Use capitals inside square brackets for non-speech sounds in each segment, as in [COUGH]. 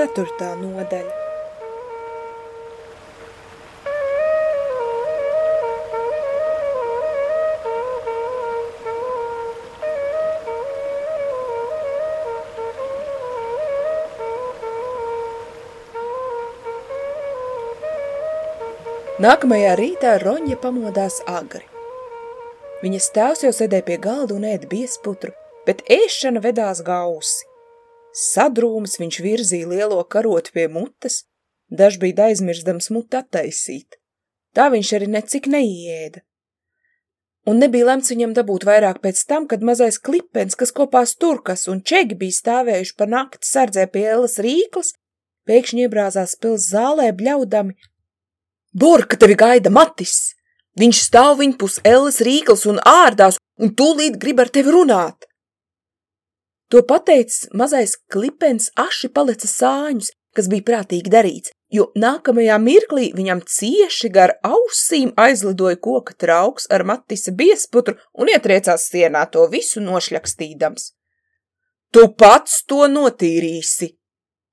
Ceturtā nodaļa Nākamajā rītā Roņa pamodās agri. Viņas tēvs jau sēdēja pie galda un ēd biesputru, bet ēšana vedās gausi. Sadrūms viņš virzīja lielo karotu pie mutes, dažbrīd aizmirstams mutu attaisīt. Tā viņš arī necik neieēda. Un nebija lemts viņam dabūt vairāk pēc tam, kad mazais klipens, kas kopā sturkas un čegi bija stāvējuši pa nakti sardzē pie Elas rīklas, pēkšņi iebrāzās pils zālē bļaudami Borka tevi gaida Matis! Viņš stāv viņpus Elles rīkls un ārdās, un tūlīt grib ar tevi runāt. To pateicis mazais klipens aši paleca sāņus, kas bija prātīgi darīts, jo nākamajā mirklī viņam cieši gar ausīm aizlidoja koka trauks ar Matisa biesputru un ietriecās sienā to visu nošļakstīdams. Tu pats to notīrīsi,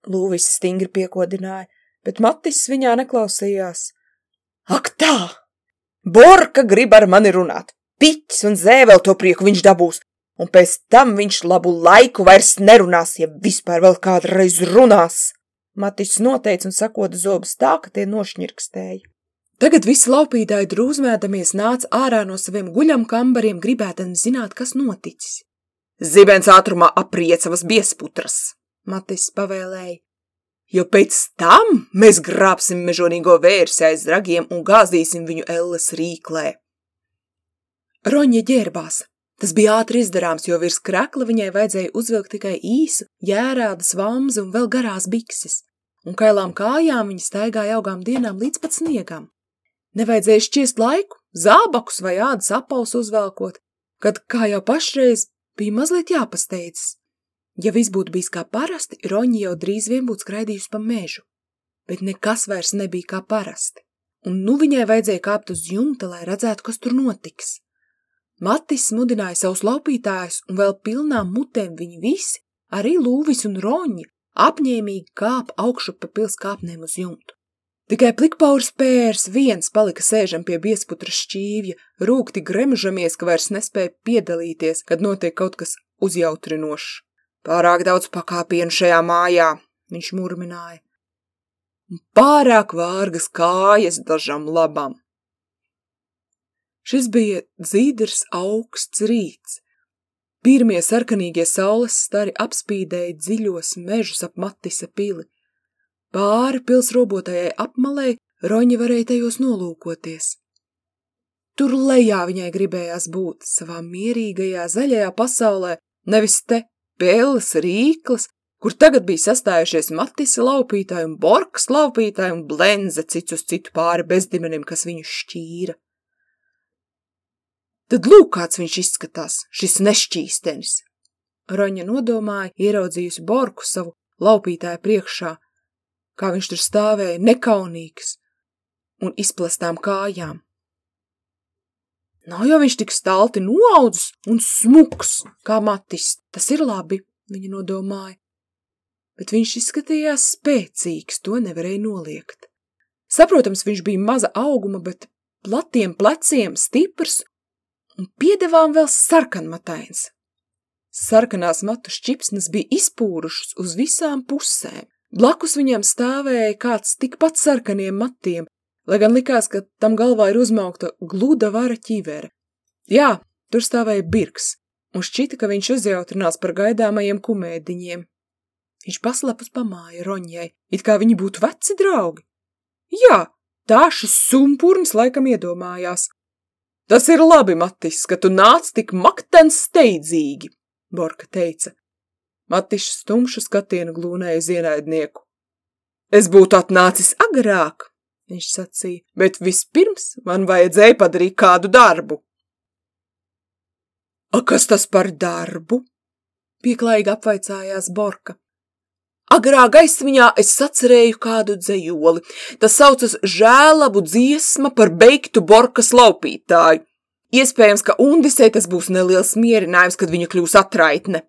Lūvis stingri piekodināja, bet Matis viņā neklausījās. Ak tā! Borka grib ar mani runāt. Piķis un zēvel to prieku viņš dabūs, un pēc tam viņš labu laiku vairs nerunās, ja vispār vēl kādreiz runās. Matis noteica un sakoda zobus tā, ka tie nošņirkstēja. Tagad visi laupītāji drūzmēdamies nāca ārā no saviem guļam kambariem, gribēdami zināt, kas noticis. Zibens ātrumā apriecavas biesputras, Matis pavēlēja jo pēc tam mēs grābsim mežonīgo vērsi aiz ragiem un gāzīsim viņu elles rīklē. Roņa ģērbās. Tas bija ātri izdarāms, jo virs krekla viņai vajadzēja uzvilkt tikai īsu, jērādas vamzi un vēl garās bikses, un kailām kājām viņa staigāja augām dienām līdz pat sniegam. Nevajadzēja šķiest laiku, zābakus vai ādas apaus uzvelkot, kad, kā jau pašreiz, bija mazliet jāpasteidzas. Ja viss būtu bijis kā parasti, Roņa jau drīz vien būtu skraidījusi pa mežu, bet nekas vairs nebija kā parasti, un nu viņai vajadzēja kāpt uz jumta, lai redzētu, kas tur notiks. Matis smudināja savus laupītājus, un vēl pilnām mutēm viņi visi, arī Lūvis un Roņa, apņēmīgi kāp augšu pa pils kāpnēm uz jumtu. Tikai plikpaurs pērs viens palika sēžam pie biesputra šķīvja, rūkti gremžamies, ka vairs nespēja piedalīties, kad notiek kaut kas uzjautrinošs. Pārāk daudz pakāpienu šajā mājā, viņš murmināja. Pārāk vārgas kājas dažam labam. Šis bija dzīdrs augsts rīts. Pirmie sarkanīgie saules stari apspīdēja dziļos mežus ap Matisa pili. Pāri pils robotajai apmalei Roņa varēja tajos nolūkoties. Tur lejā viņai gribējās būt, savā mierīgajā zaļajā pasaulē, nevis te Pēles rīklas, kur tagad bija sastājušies Matisa laupītāji un Borkas laupītāji un Blenze cits uz citu pāri bezdimenim, kas viņu šķīra. Tad lūk, kāds viņš izskatās, šis nešķīstenis. Roņa nodomāja, ieraudzījusi Borku savu laupītāju priekšā, kā viņš tur stāvēja nekaunīgs un izplastām kājām. Nav jau viņš tik stalti noaudzis un smuks, kā Matis. Tas ir labi, viņa nodomāja. Bet viņš izskatījās spēcīgs, to nevarēja noliegt. Saprotams, viņš bija maza auguma, bet platiem pleciem stiprs un piedevām vēl sarkanmatains. Sarkanās matu šķipsnes bija izpūrušas uz visām pusēm. Blakus viņam stāvēja kāds tikpat sarkaniem matiem, lai gan likās, ka tam galvā ir uzmaukta gluda vara ķivere. Jā, tur stāvēja birks, un šķita, ka viņš uzjautrinās par gaidāmajiem kumēdiņiem. Viņš paslapus pamāja Roņai, it kā viņi būtu veci draugi. Jā, tā šis sumpurns laikam iedomājās. Tas ir labi, Matis, ka tu nāc tik maktens steidzīgi, Borka teica. Matišs stumšu skatienu glūnēja uz ienaidnieku. Es būtu atnācis agrāk, viņš sacīja, bet vispirms man vajadzēja padarīt kādu darbu. A, kas tas par darbu? Pieklājīgi apvaicājās Borka. Agrā gaismiņā es sacerēju kādu dzējoli. Tas saucas žēlabu dziesma par beigtu Borkas laupītāju. Iespējams, ka Undisē tas būs neliels mierinājums, kad viņa kļūs atraitne.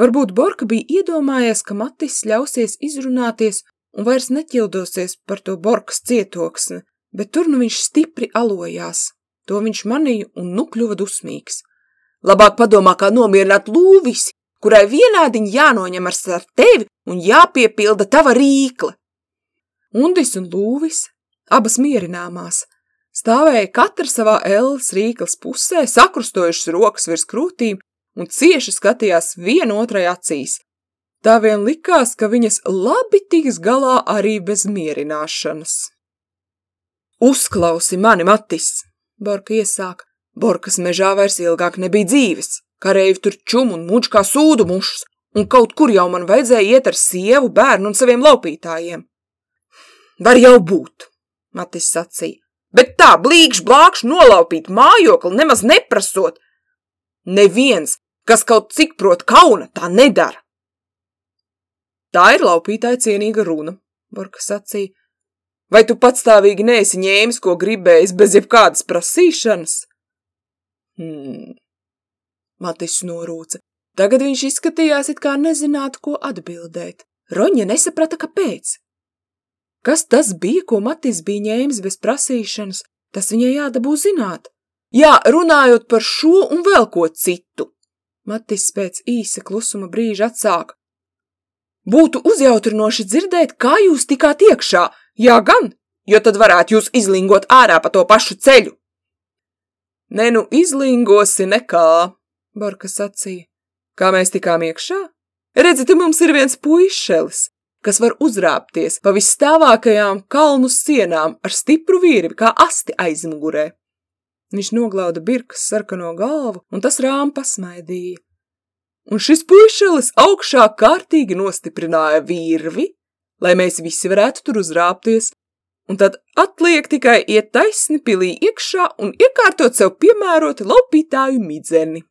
Varbūt Borka bija iedomājies, ka Matis ļausies izrunāties un vairs neķildosies par to Borkas cietoksni, bet tur nu viņš stipri alojās. To viņš manīja un nu kļuva dusmīgs. Labāk padomā, kā nomierināt lūvisi, kurai vienādiņi jānoņem ar tevi un jāpiepilda tava rīkle. Undis un lūvis, abas mierināmās, stāvēja katra savā elles rīkles pusē, sakrustojušas rokas virs krūtīm un cieši skatījās viena otrai acīs. Tā vien likās, ka viņas labi tiks galā arī bez mierināšanas. Uzklausi mani, Matis, Borka iesāk. Borkas mežā vairs ilgāk nebija dzīves. Kareivi tur čum un muģ kā sūdu mušas, un kaut kur jau man vajadzēja iet ar sievu, bērnu un saviem laupītājiem. Var jau būt, Matis sacīja, bet tā blīkš blākš nolaupīt mājokli nemaz neprasot. Neviens, kas kaut cik prot kauna, tā nedara. Tā ir laupītāja cienīga runa, Borka sacīja. Vai tu patstāvīgi neesi ņēmis, ko gribējis bez jebkādas prasīšanas? Hmm, Matis norūca. Tagad viņš izskatījās, it kā nezinātu, ko atbildēt. Roņa nesaprata, kāpēc. Kas tas bija, ko Matis bija ņēmis bez prasīšanas, tas viņai jādabū zināt. Jā, runājot par šo un vēl ko citu. Matis pēc īsa klusuma brīža atsāka. Būtu uzjautrinoši dzirdēt, kā jūs tikāt iekšā. Jā, gan, jo tad varētu jūs izlingot ārā pa to pašu ceļu. Ne nu izlingosi nekā, Borka sacīja. Kā mēs tikām iekšā? Redzi, te mums ir viens puišelis, kas var uzrāpties pa visstāvākajām kalnu sienām ar stipru virvi kā asti aizmugurē. Viņš noglauda birkas sarkano galvu, un tas rām pasmaidīja. Un šis puišelis augšā kārtīgi nostiprināja virvi, lai mēs visi varētu tur uzrāpties, un tad atliek tikai iet taisni pilī iekšā un iekārtot sev piemēroti laupītāju midzeni.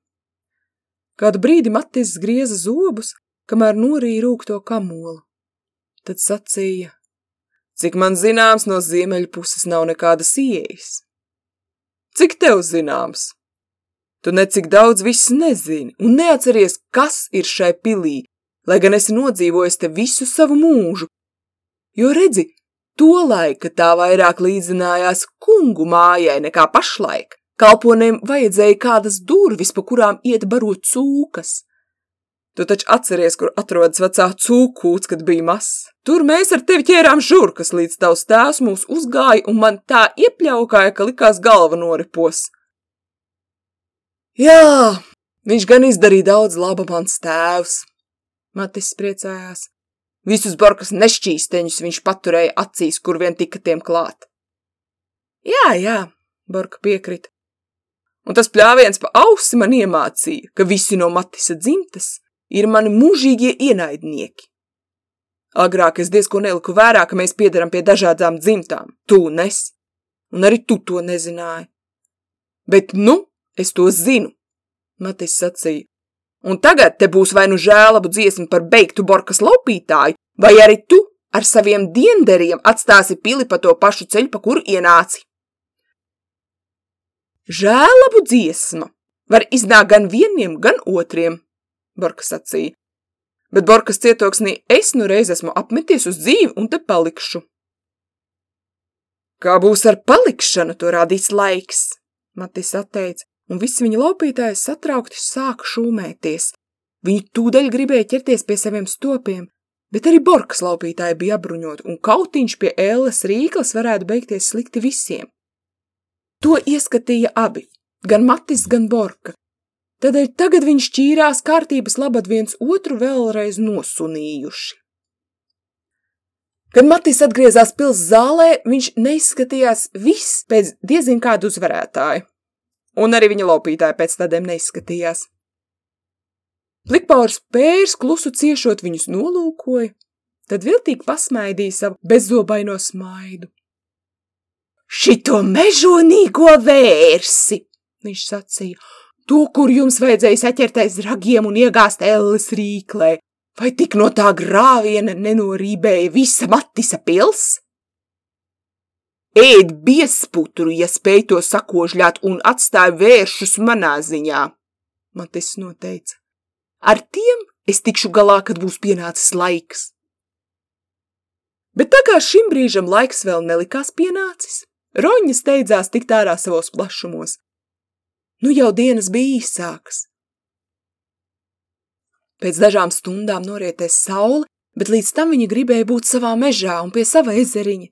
Kādu brīdi Matis grieza zobus, kamēr norīja rūkto kamolu. Tad sacīja, cik man zināms, no ziemeļu puses nav nekādas ieejas. Cik tev zināms? Tu necik daudz viss nezini un neatceries, kas ir šai pilī, lai gan esi nodzīvojis te visu savu mūžu. Jo redzi, to laika tā vairāk līdzinājās kungu mājai nekā pašlaik. Kalponiem vajadzēja kādas durvis, pa kurām iet barot cūkas. Tu taču atceries, kur atrodas vecā cūkūts, kad bija mazs. Tur mēs ar tevi ķērām žurkas, līdz tavs tēvs mūs uzgāja un man tā iepļaukāja, ka likās galva noripos. Jā, viņš gan izdarīja daudz laba mans tēvs. Matis priecājās. Visus barkas nešķīsteņus viņš paturēja acīs, kur vien tika tiem klāt. Jā, jā, Borka piekrita. Un tas pļāviens pa ausi man iemācīja, ka visi no Matisa dzimtas ir mani mūžīgie ienaidnieki. Agrāk es diezko neliku vērā, ka mēs piedaram pie dažādām dzimtām, tu un es, un arī tu to nezināji. Bet nu, es to zinu, Matis sacīja. Un tagad te būs vai nu žēlabu dziesma par beigtu borkas laupītāju, vai arī tu ar saviem dienderiem atstāsi pili pa to pašu ceļu, pa kuru ienāci. Žēlabu dziesma var iznākt gan vieniem, gan otriem, Borka sacīja. Bet Borkas cietoksnī es nu reiz esmu apmeties uz dzīvi un te palikšu. Kā būs ar palikšanu, to rādīs laiks, Matis atteica, un visi viņa laupītāji satraukti sāka šūmēties. Viņi tūdaļ gribēja ķerties pie saviem stopiem, bet arī Borkas laupītāji bija apbruņot, un kautiņš pie ēles rīklas varētu beigties slikti visiem. To ieskatīja abi, gan Matis, gan Borka. Tādēļ tagad viņš šķīrās kārtības labad viens otru vēlreiz nosunījuši. Kad Matis atgriezās pils zālē, viņš neizskatījās viss pēc diezin kādu uzvarētāju. Un arī viņa laupītāja pēc tādiem neizskatījās. Plikpaurs pērs klusu ciešot viņus nolūkoja, tad viltīgi pasmaidīja savu bezzobaino smaidu. Šito mežonīgo vērsi, viņš sacīja, to, kur jums vajadzēja saķert aiz ragiem un iegāzt elles rīklē, vai tik no tā grāviena nenorībēja visa Matisa pils? Ēd biesputru, ja spēj to sakožļāt un atstāja vēršus manā ziņā, Matis noteica. Ar tiem Es tikšu galā, kad būs pienācis laiks. Bet tā kā šim brīžam laiks vēl nelikās pienācis, Roņa steidzās tikt ārā savos plašumos. Nu jau dienas bija īsākas. Pēc dažām stundām norietēs saule, bet līdz tam viņa gribēja būt savā mežā un pie sava ezeriņa.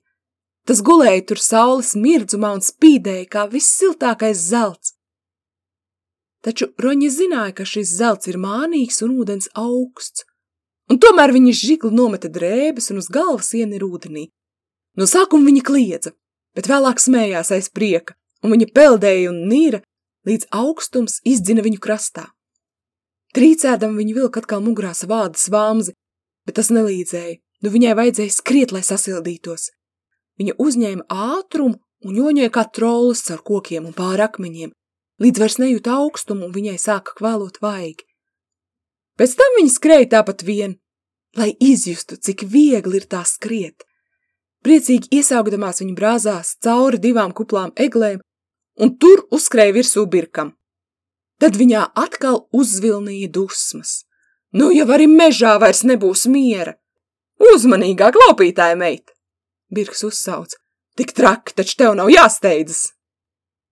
Tas gulēja tur saules mirdzumā un spīdēja kā viss siltākais zelts. Taču Roņa zināja, ka šis zelts ir mānīgs un ūdens augsts, un tomēr viņa žigli nometa drēbes un uz galvas ienir ūdenī. No sākuma viņa kliedza, bet vēlāk smējās aiz prieka, un viņa peldēja un nīra, līdz augstums izdzina viņu krastā. Trīcēdam viņa vilka atkal mugurā savādas vāmzi, bet tas nelīdzēja, nu viņai vajadzēja skriet, lai sasildītos. Viņa uzņēma ātrumu un joņoja kā trollis ar kokiem un pāri akmeņiem, līdz vairs nejūta augstumu un viņai sāka kvēlot vaigi. Pēc tam viņa skrēja tāpat vien, lai izjustu, cik viegli ir tā skriet. Priecīgi iesaugdamās viņa brāzās cauri divām kuplām eglēm un tur uzskrēja virsū birkam. Tad viņā atkal uzvilnīja dusmas. Nu, jau arī mežā vairs nebūs miera. Uzmanīgāk, laupītāja meita! Birks uzsauc. Tik traki, taču tev nav jāsteidzas.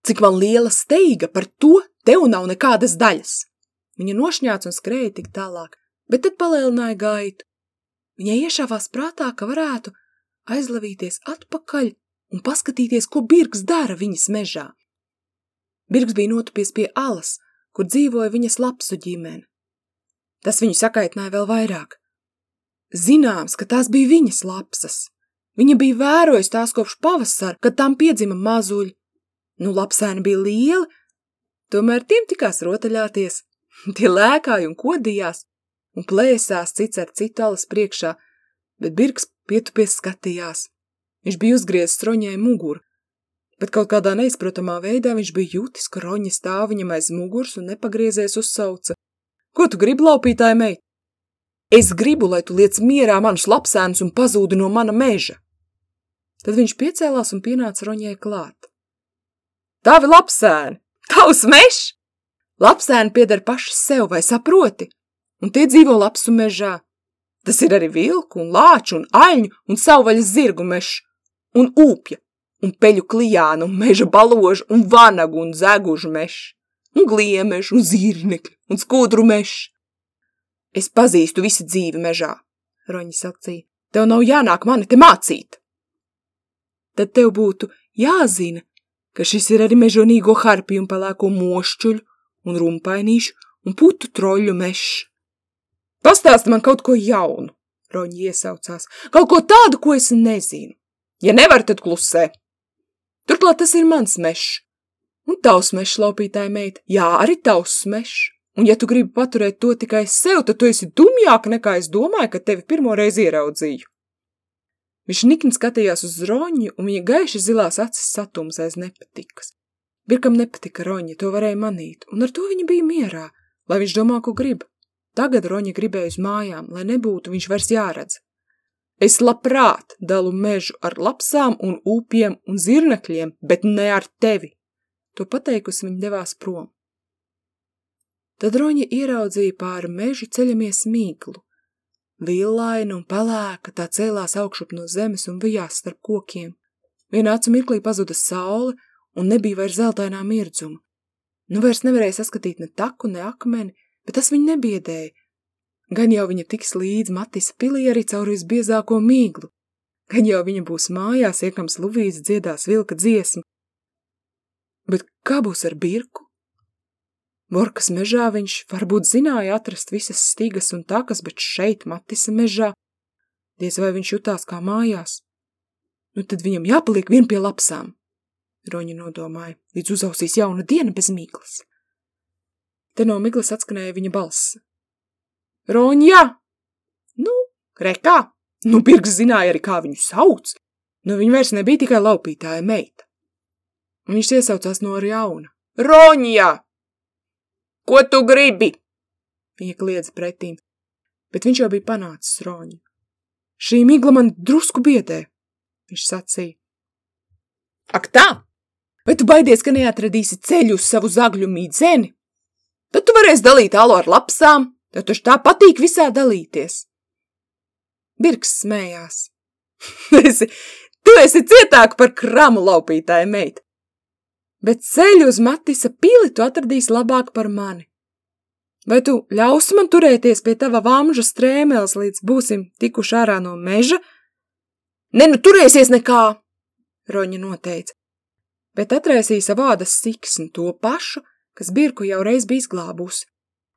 Cik man liela steiga, par to tev nav nekādas daļas. Viņa nošņāca un skrēja tik tālāk, bet tad palielināja gaitu. Viņai iešāvās prātā, ka varētu aizlavīties atpakaļ un paskatīties, ko Birks dara viņas mežā. Birks bija notupies pie alas, kur dzīvoja viņas lapsu ģimene. Tas viņu sakaitināja vēl vairāk. Zināms, ka tās bija viņas lapsas. Viņa bija vērojusi tās kopš pavasara, kad tām piedzima mazuļi. Nu, lapsēni bija lieli, tomēr tiem tikās rotaļāties. [LAUGHS] Tie lēkāja un kodījās un plēsās cits ar citu alas priekšā, bet Birks pietupies skatījās. Viņš bija uzgriezis roņai muguru, bet kaut kādā neizprotamā veidā viņš bija jūtis, ka roņa stāv viņam aiz muguras un nepagriezies uzsauca. Ko tu gribi, laupītāja meit? Es gribu, lai tu liec mierā manus lapsēnus un pazūdi no mana meža. Tad viņš piecēlās un pienāca roņai klāt. Tavi lapsēni! Tavs mešs! Lapsēni pieder paši sev, vai saproti? Un tie dzīvo lapsu mežā. Tas ir arī vilku un lāču un aļņu un savvaļas zirgu mešs. Un ūpja, un peļu klijānu, un meža baložu, un vanagu un zegužu mešs un gliemežu, un zirnekļu, un skudru mežu. Es pazīstu visu dzīvi mežā, Roņa sacīja. Tev nav jānāk mani te mācīt. Tad tev būtu jāzina, ka šis ir arī mežonīgo harpiju un pelēko mošķuļu un rumpainīšu un putu troļu mešs. Pastāsti man kaut ko jaunu, Roņa iesaucās, kaut ko tādu, ko es nezinu. Ja nevar, tad klusē. Turklāt tas ir mans mešs, Un tavs mešs, laupītāja meita, jā, arī tavs mešs. Un ja tu gribi paturēt to tikai sev, tad tu esi dumjāka nekā es domāju, ka tevi pirmoreiz ieraudzīju. Viņš nikni skatījās uz Roņu, un viņa gaiši zilās acis satums aiz nepatikas. Birkam nepatika Roņa, to varēja manīt, un ar to viņa bija mierā, lai viņš domā, ko grib. Tagad Roņa gribēja uz mājām, lai nebūtu viņš vairs jāredz. Es labprāt dalu mežu ar lapsām un ūpiem un zirnekļiem, bet ne ar tevi, To pateikusi viņa devās prom. Tad roņa ieraudzīja pāri mežu ceļamies mīklu. Villaina un pelēka tā cēlās augšup no zemes un vijās starp kokiem. Vienā acu mirklī pazuda saule un nebija vairs zeltainā mirdzuma. Nu vairs nevarēja saskatīt ne taku, ne akmeni, bet tas viņu nebiedēja. Gan jau viņa tiks līdz Matisa pilī arī caur visbiezāko mīglu. Gan jau viņa būs mājās, iekams Luvīze dziedās vilka dziesmu, Bet kā būs ar birku? Vorkas mežā viņš varbūt zināja atrast visas stigas un takas, bet šeit Matisa mežā diez vai viņš jutās kā mājās. Nu tad viņam jāpaliek vien pie lapsām, Roņa nodomāja, līdz uzausīs jauna diena bez miglas. Te no miglas atskanēja viņa balss. Roņa! Nu, rekā! Nu, Birks zināja arī, kā viņu sauc. Nu, viņa vairs nebija tikai laupītāja meita. Viņš iesaucās no jauna. Roņja! Ko tu gribi? Viņa kliedza pretīm, bet viņš jau bija panācis Roņu. Šī migla man drusku biedē, viņš sacīja. Ak tā! Vai tu baidies, ka neatradīsi ceļu uz savu zagļu mīdzeni? Tad tu varēsi dalīt alu ar lapsām, Tev taču tā patīk visā dalīties. Birks smējās. [LAUGHS] esi, tu esi cietāk par kramu laupītāju meitu. Bet ceļu uz Matisa pili tu atradīs labāk par mani. Vai tu ļausi man turēties pie tava vamža strēmeles, līdz būsim tikuši ārā no meža? Ne, nu turēsies nekā, Roņa noteica, bet atraisīja savu ādas siksnu to pašu, kas birku jau reiz bija izglābusi,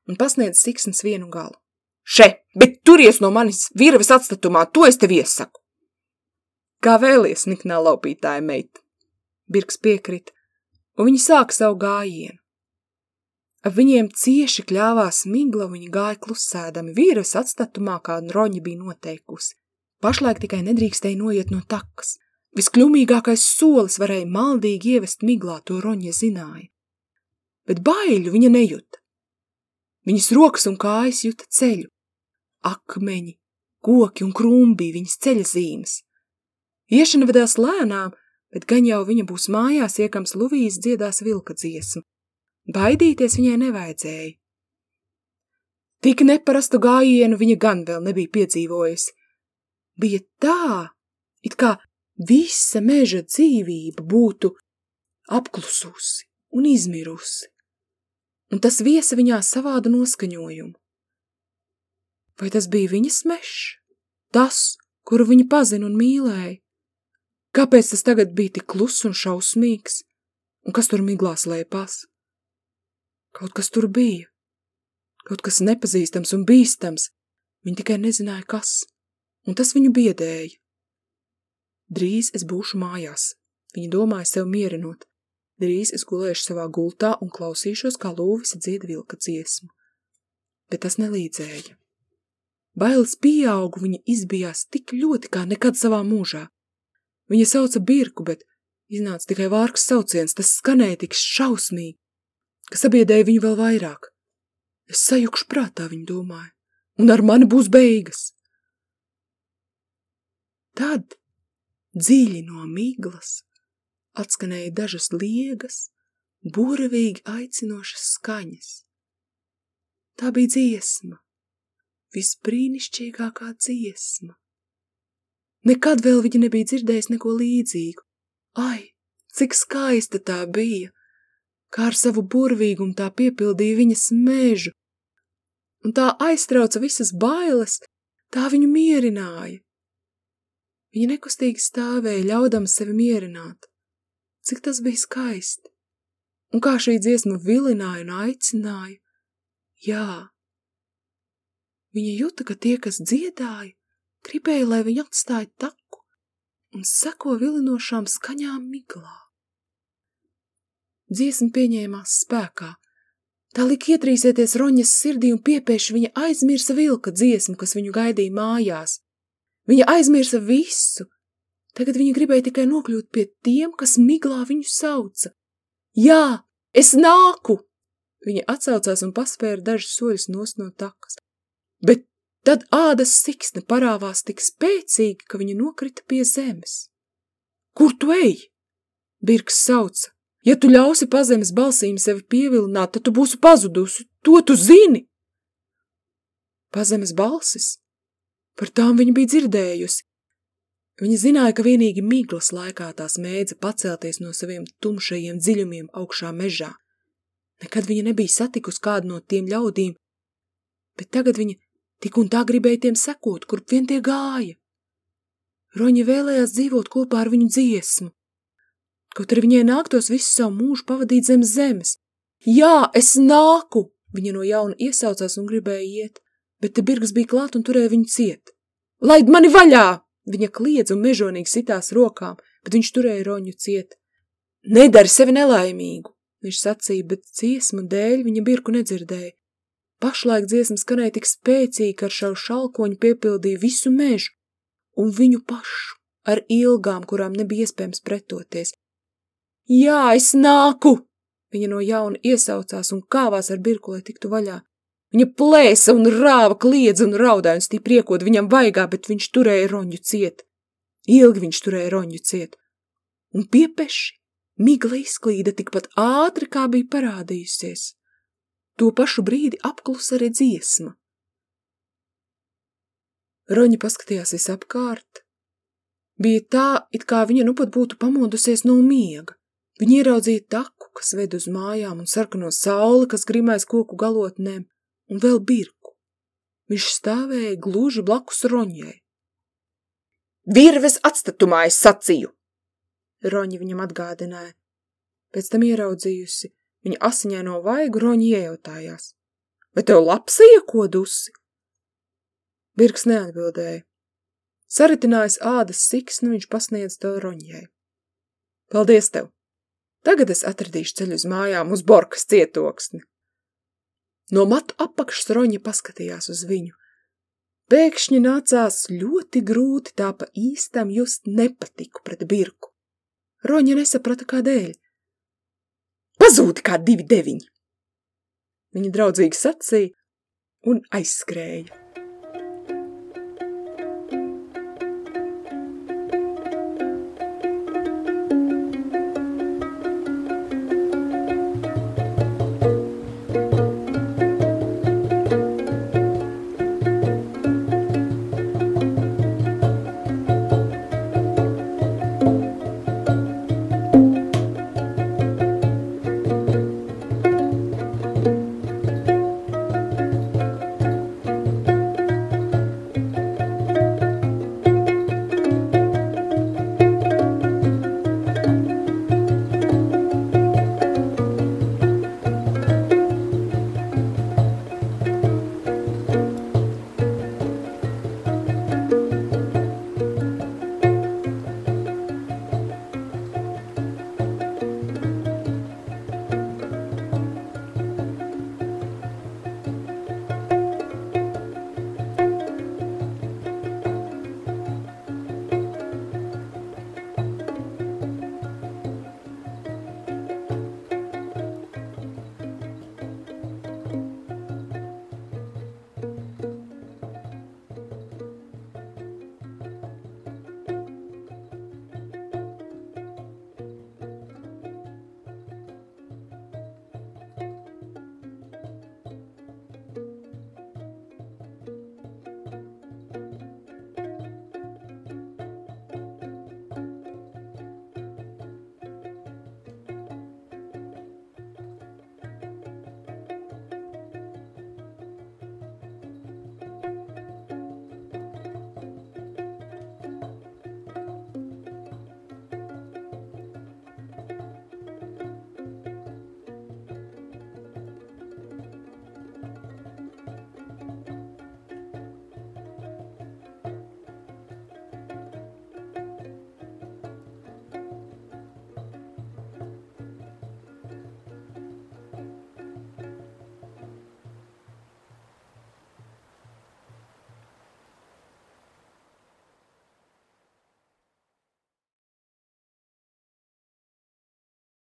un pasniedz siksnas vienu galu. Še, bet turies no manis virves atstatumā, to es tev iesaku. Kā vēlies, niknā laupītāja meita. Birks piekrita, un viņi sāka savu gājienu. Ap viņiem cieši kļāvās migla, viņi gāja klusēdami vīras atstatumā, kā roņa bija noteikusi. Pašlaik tikai nedrīkstēja noiet no takas. Viskļumīgākais solis varēja maldīgi ievest miglā, to roņa zināja. Bet baiļu viņa nejuta. Viņas rokas un kājas juta ceļu. Akmeņi, koki un krūmi bija viņas ceļa zīmes. Iešana vedās lēnām, bet gan jau viņa būs mājās, iekams Luvijas dziedās vilka dziesmu. Baidīties viņai nevajadzēja. Tik neparastu gājienu viņa gan vēl nebija piedzīvojusi. Bija tā, it kā visa meža dzīvība būtu apklususi un izmirusi, un tas viesa viņā savādu noskaņojumu. Vai tas bija viņas mešs? Tas, kuru viņa pazina un mīlēja? Kāpēc tas tagad bija tik kluss un šausmīgs? Un kas tur miglā slēpās? Kaut kas tur bija. Kaut kas nepazīstams un bīstams. Viņa tikai nezināja, kas. Un tas viņu biedēja. Drīz es būšu mājās. Viņa domāja sev mierinot. Drīz es gulēšu savā gultā un klausīšos, kā lūvisi dzied vilka dziesmu. Bet tas nelīdzēja. Bailes pieaugu viņa izbijās tik ļoti kā nekad savā mūžā. Viņa sauca birku, bet iznāca tikai vārks sauciens, tas skanēja tik šausmīgi, ka sabiedēja viņu vēl vairāk. Es sajukšu prātā, viņa domāja, un ar mani būs beigas. Tad, dziļi no miglas, atskanēja dažas liegas, burvīgi aicinošas skaņas. Tā bija dziesma, visbrīnišķīgākā dziesma. Nekad vēl viņa nebija dzirdējusi neko līdzīgu. Ai, cik skaista tā bija! kā ar savu burvīgumu tā piepildīja viņas mežu, un tā aiztrauca visas bailes, tā viņu mierināja. Viņa nekustīgi stāvēja, ļaudam sevi mierināt. Cik tas bija skaisti! Un kā šī dziesma vilināja un aicināja? Jā. Viņa juta, ka tie, kas dziedāja, gribēja, lai viņa atstāja taku un seko vilinošām skaņām miglā. Dziesma pieņēmās spēkā. Tā lika ietrīsēties Roņas sirdī un piepieši viņa aizmirsa vilka dziesmu, kas viņu gaidīja mājās. Viņa aizmirsa visu. Tagad viņa gribēja tikai nokļūt pie tiem, kas miglā viņu sauca. Jā, es nāku! Viņa atsaucās un paspēra dažus soļus nost no takas. Bet tad ādas siksne parāvās tik spēcīgi, ka viņa nokrita pie zemes. Kur tu ej? Birks sauca. Ja tu ļausi pazemes balsīm sevi pievilināt, tad tu būsi pazudusi. To tu zini! Pazemes balsis? Par tām viņa bija dzirdējusi. Viņa zināja, ka vienīgi miglas laikā tās mēdza pacelties no saviem tumšajiem dziļumiem augšā mežā. Nekad viņa nebija satikusi kādu no tiem ļaudīm, bet tagad viņa tik un tā gribēja tiem sekot, kur vien tie gāja. Roņa vēlējās dzīvot kopā ar viņu dziesmu, Kaut arī viņai nāktos visu savu mūžu pavadīt zem zemes. Jā, es nāku! Viņa no jauna iesaucās un gribēja iet, bet te birgas bija klāt un turēja viņu ciet. Laid mani vaļā! Viņa kliedz un mežonīgi sitās rokām, bet viņš turēja roņu ciet. Nedari sevi nelaimīgu, viņš sacīja, bet ciesma dēļ viņa birku nedzirdēja. Pašlaik dziesma skanēja tik spēcīgi, ka ar šau šalkoņu piepildīja visu mežu un viņu pašu ar ilgām, kurām nebija iespējams pretoties. Jā, es nāku! Viņa no jauna iesaucās un kāvās ar birku, lai tiktu vaļā. Viņa plēsa un rāva, kliedz un raudāja un stipri iekod viņam vaigā, bet viņš turēja roņu ciet. Ilgi viņš turēja roņu ciet. Un piepeši migla izklīda tikpat ātri, kā bija parādījusies. To pašu brīdi apklus arī dziesma. Roņa paskatījās visapkārt. Bija tā, it kā viņa nu pat būtu pamodusies no miega. Viņa ieraudzīja taku, kas ved uz mājām, un sarkano sauli, kas grimēs koku galotnēm, un vēl birku. Viņš stāvēja gluži blakus Roņai. Virves atstatumā es sacīju! Roņa viņam atgādināja. Pēc tam ieraudzījusi, viņa asiņaino vaigu Roņa iejautājās. Vai tev labs iekodusi? Birks neatbildēja. Saritinājis ādas siksnu, viņš pasniedz to Roņai. Paldies tev! Tagad es atradīšu ceļu uz mājām uz Borkas cietoksni. No matu apakšas Roņa paskatījās uz viņu. Pēkšņi nācās ļoti grūti tā pa īstam just nepatiku pret Birku. Roņa nesaprata, kādēļ. Pazūdi kā divi deviņi! Viņa draudzīgi sacīja un aizskrēja.